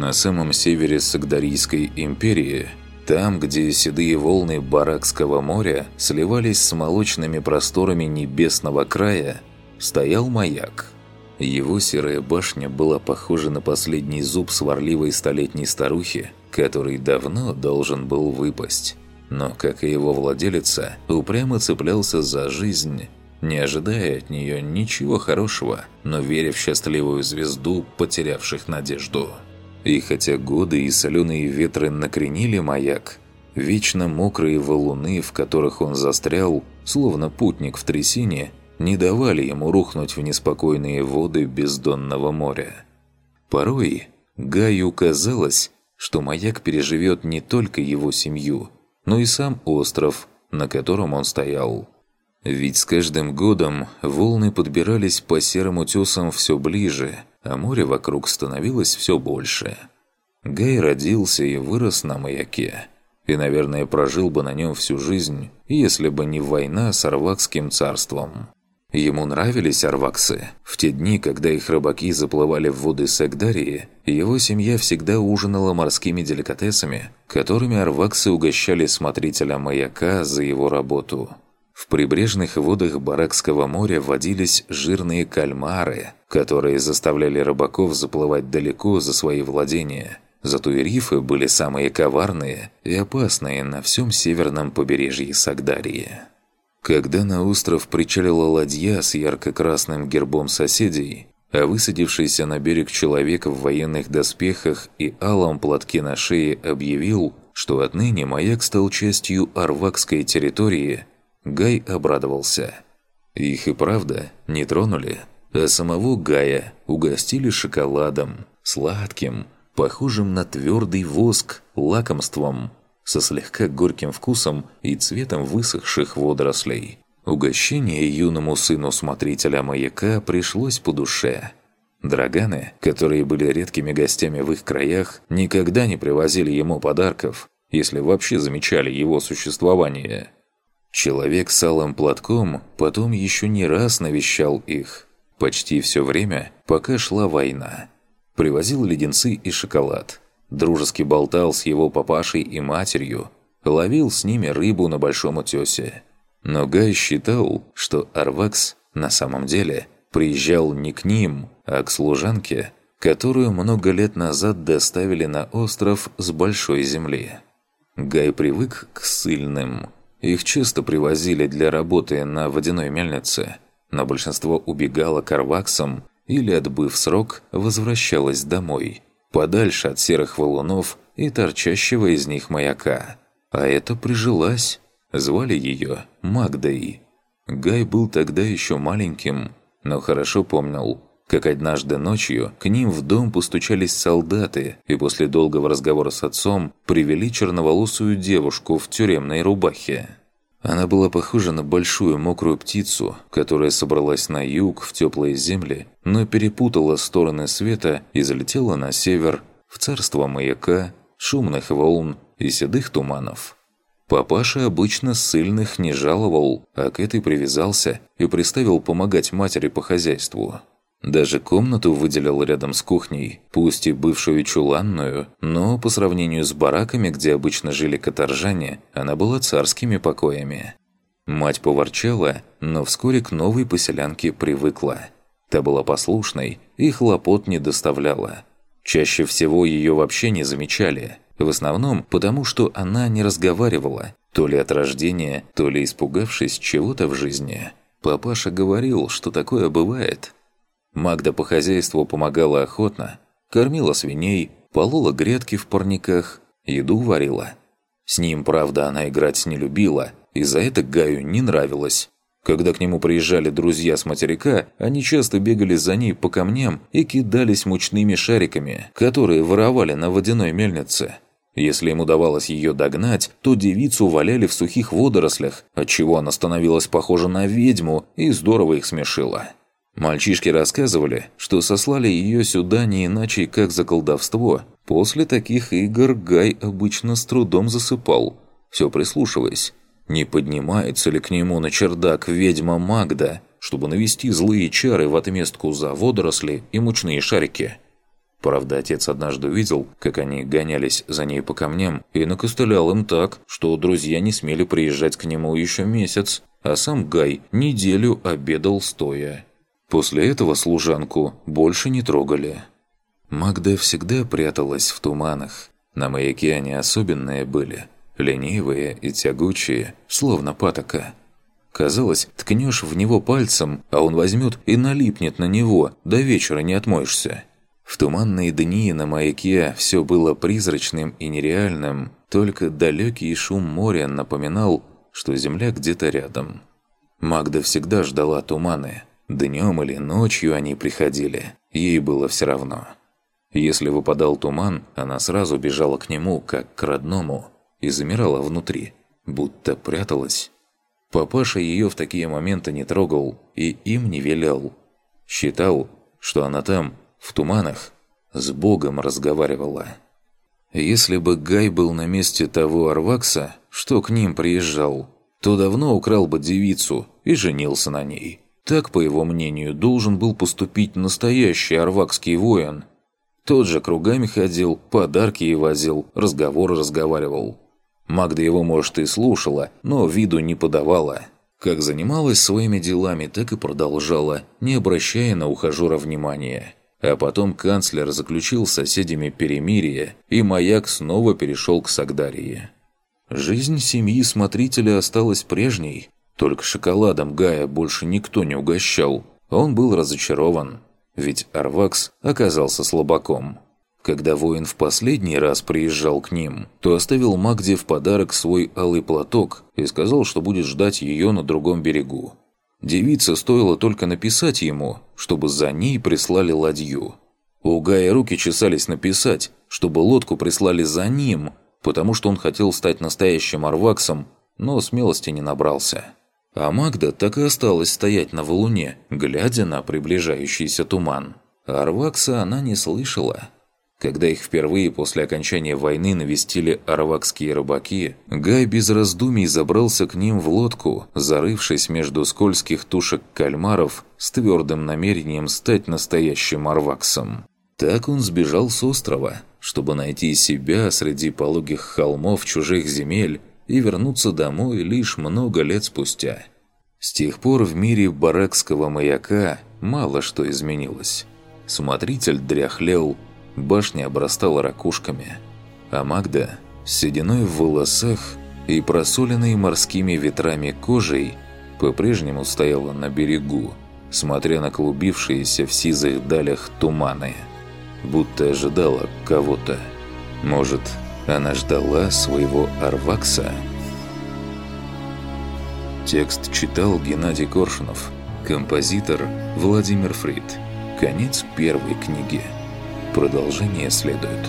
На самом севере Сагдарийской империи, там, где седые волны Баракского моря сливались с молочными просторами небесного края, стоял маяк. Его серая башня была похожа на последний зуб сварливой столетней старухи, который давно должен был выпасть. Но, как и его владелица, упрямо цеплялся за жизнь, не ожидая от нее ничего хорошего, но веря в счастливую звезду потерявших надежду. И хотя годы и соленые ветры накренили маяк, вечно мокрые валуны, в которых он застрял, словно путник в трясине, не давали ему рухнуть в неспокойные воды бездонного моря. Порой Гаю казалось, что маяк переживет не только его семью, но и сам остров, на котором он стоял. Ведь с каждым годом волны подбирались по серым утесам все ближе – а море вокруг становилось все больше. Гай родился и вырос на маяке, и, наверное, прожил бы на нем всю жизнь, если бы не война с Арвакским царством. Ему нравились арваксы. В те дни, когда их рыбаки заплывали в воды Сагдарии, его семья всегда ужинала морскими деликатесами, которыми арваксы угощали смотрителя маяка за его работу – в прибрежных водах Баракского моря водились жирные кальмары, которые заставляли рыбаков заплывать далеко за свои владения. Зато и рифы были самые коварные и опасные на всем северном побережье Сагдарии. Когда на остров причалила ладья с ярко-красным гербом соседей, а высадившийся на берег человек в военных доспехах и алом платке на шее объявил, что отныне маяк стал частью арвакской территории – Гай обрадовался. Их и правда не тронули, а самого Гая угостили шоколадом, сладким, похожим на твердый воск, лакомством, со слегка горьким вкусом и цветом высохших водорослей. Угощение юному сыну смотрителя маяка пришлось по душе. Драганы, которые были редкими гостями в их краях, никогда не привозили ему подарков, если вообще замечали его существование – Человек с алым платком потом еще не раз навещал их. Почти все время, пока шла война. Привозил леденцы и шоколад. Дружески болтал с его папашей и матерью. Ловил с ними рыбу на Большом утесе. Но Гай считал, что Арвакс на самом деле приезжал не к ним, а к служанке, которую много лет назад доставили на остров с большой земли. Гай привык к сильным, их часто привозили для работы на водяной мельнице, но большинство убегало к арваксам или, отбыв срок, возвращалось домой, подальше от серых валунов и торчащего из них маяка. А это прижилась. Звали ее Магдой. Гай был тогда еще маленьким, но хорошо помнил, как однажды ночью к ним в дом постучались солдаты и после долгого разговора с отцом привели черноволосую девушку в тюремной рубахе. Она была похожа на большую мокрую птицу, которая собралась на юг в теплые земли, но перепутала стороны света и залетела на север, в царство маяка, шумных волн и седых туманов. Папаша обычно ссыльных не жаловал, а к этой привязался и приставил помогать матери по хозяйству. Даже комнату выделил рядом с кухней, пусть и бывшую чуланную, но по сравнению с бараками, где обычно жили каторжане, она была царскими покоями. Мать поворчала, но вскоре к новой поселянке привыкла. Та была послушной и хлопот не доставляла. Чаще всего ее вообще не замечали, в основном потому, что она не разговаривала, то ли от рождения, то ли испугавшись чего-то в жизни. Папаша говорил, что такое бывает – Магда по хозяйству помогала охотно, кормила свиней, полола грядки в парниках, еду варила. С ним, правда, она играть не любила, и за это Гаю не нравилось. Когда к нему приезжали друзья с материка, они часто бегали за ней по камням и кидались мучными шариками, которые воровали на водяной мельнице. Если им удавалось ее догнать, то девицу валяли в сухих водорослях, отчего она становилась похожа на ведьму и здорово их смешила. Мальчишки рассказывали, что сослали ее сюда не иначе, как за колдовство. После таких игр Гай обычно с трудом засыпал, все прислушиваясь. Не поднимается ли к нему на чердак ведьма Магда, чтобы навести злые чары в отместку за водоросли и мучные шарики? Правда, отец однажды увидел, как они гонялись за ней по камням, и накостылял им так, что друзья не смели приезжать к нему еще месяц, а сам Гай неделю обедал стоя. После этого служанку больше не трогали. Магда всегда пряталась в туманах. На маяке они особенные были, ленивые и тягучие, словно патока. Казалось, ткнешь в него пальцем, а он возьмет и налипнет на него, до вечера не отмоешься. В туманные дни на маяке все было призрачным и нереальным, только далекий шум моря напоминал, что земля где-то рядом. Магда всегда ждала туманы. Днем или ночью они приходили, ей было все равно. Если выпадал туман, она сразу бежала к нему, как к родному, и замирала внутри, будто пряталась. Папаша ее в такие моменты не трогал и им не велел. Считал, что она там, в туманах, с Богом разговаривала. Если бы Гай был на месте того Арвакса, что к ним приезжал, то давно украл бы девицу и женился на ней. Так, по его мнению, должен был поступить настоящий арвакский воин. Тот же кругами ходил, подарки ей возил, разговоры разговаривал. Магда его, может, и слушала, но виду не подавала. Как занималась своими делами, так и продолжала, не обращая на ухажера внимания. А потом канцлер заключил с соседями перемирие, и маяк снова перешел к Сагдарии. Жизнь семьи смотрителя осталась прежней, только шоколадом Гая больше никто не угощал. Он был разочарован, ведь Арвакс оказался слабаком. Когда воин в последний раз приезжал к ним, то оставил Магде в подарок свой алый платок и сказал, что будет ждать ее на другом берегу. Девице стоило только написать ему, чтобы за ней прислали ладью. У Гая руки чесались написать, чтобы лодку прислали за ним, потому что он хотел стать настоящим арваксом, но смелости не набрался. А Магда так и осталась стоять на валуне, глядя на приближающийся туман. Арвакса она не слышала. Когда их впервые после окончания войны навестили арвакские рыбаки, Гай без раздумий забрался к ним в лодку, зарывшись между скользких тушек кальмаров с твердым намерением стать настоящим арваксом. Так он сбежал с острова, чтобы найти себя среди пологих холмов чужих земель и вернуться домой лишь много лет спустя. С тех пор в мире баракского маяка мало что изменилось. Смотритель дряхлел, башня обрастала ракушками, а Магда, с сединой в волосах и просоленной морскими ветрами кожей, по-прежнему стояла на берегу, смотря на клубившиеся в сизых далях туманы, будто ожидала кого-то. Может, она ждала своего Арвакса? Текст читал Геннадий Коршунов, композитор Владимир Фрид. Конец первой книги. Продолжение следует.